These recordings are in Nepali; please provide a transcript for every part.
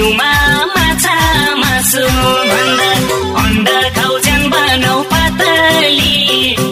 जिउमा माछा मासु अन्डा खाउछन् बनाउ पातली।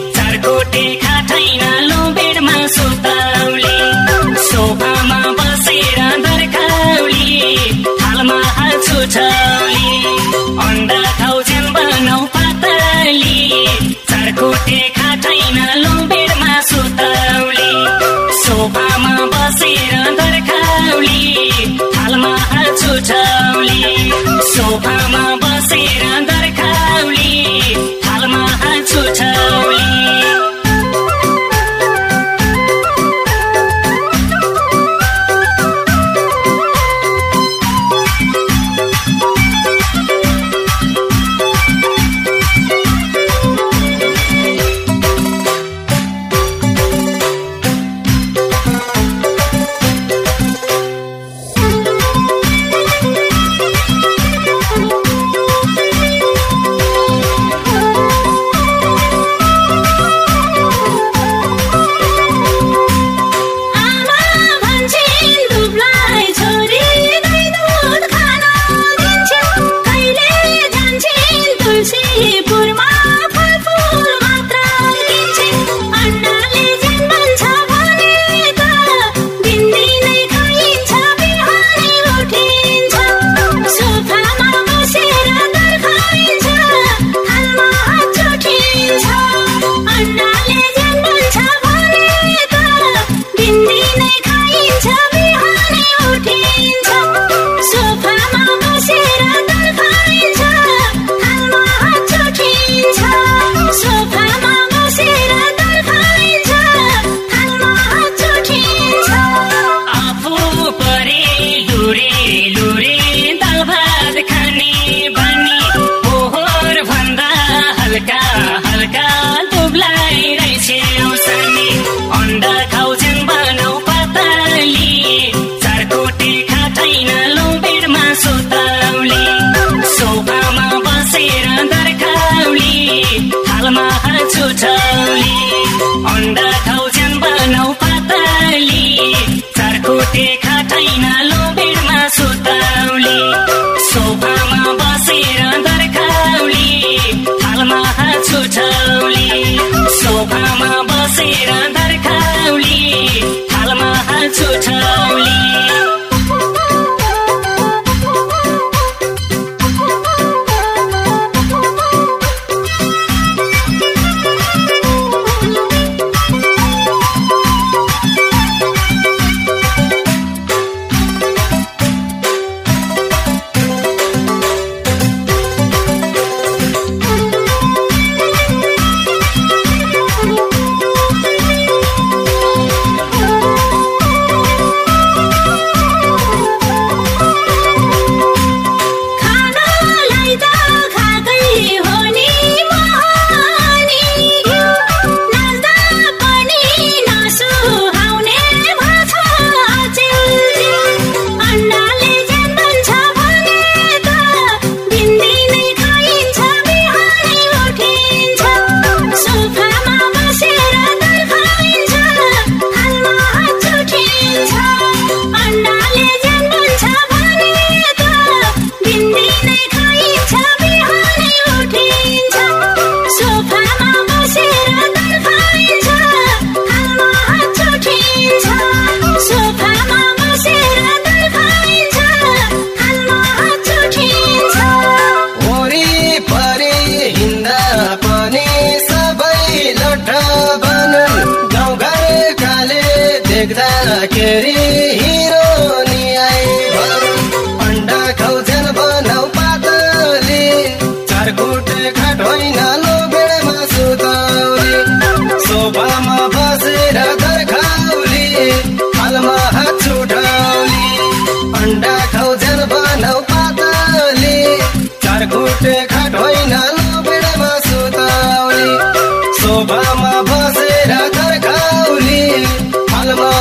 फुलमा छुटाउली अन्डा खाउ ज्यान बनाउ पाताली। चारकोटे खाटैन लोबेरमा सुताउली। सोफामा बसेर दर्खाउली। थालमा हात छुटाउली सोफामा बसेर परे हिँड्दा पनि सबै लठ बन गाउँघर काले देख्दाखेरि साखर खाउली हलवा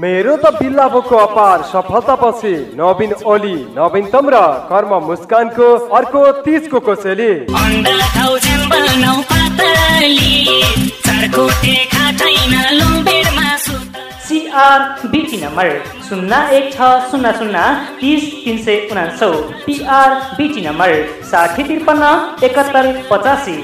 मेरो त बिल्ला बोको अपार सफलतापछि नवीन ओली नवीनतम र कर्म मुस्कानको अर्को तिजको कोसेली। सिआर बिटी नम्बर शून्य एक छ शून्य शून्य तिस तिन सय उनासौ पिआर बिटी नम्बर साठी त्रिपन्न एकहत्तर पचासी।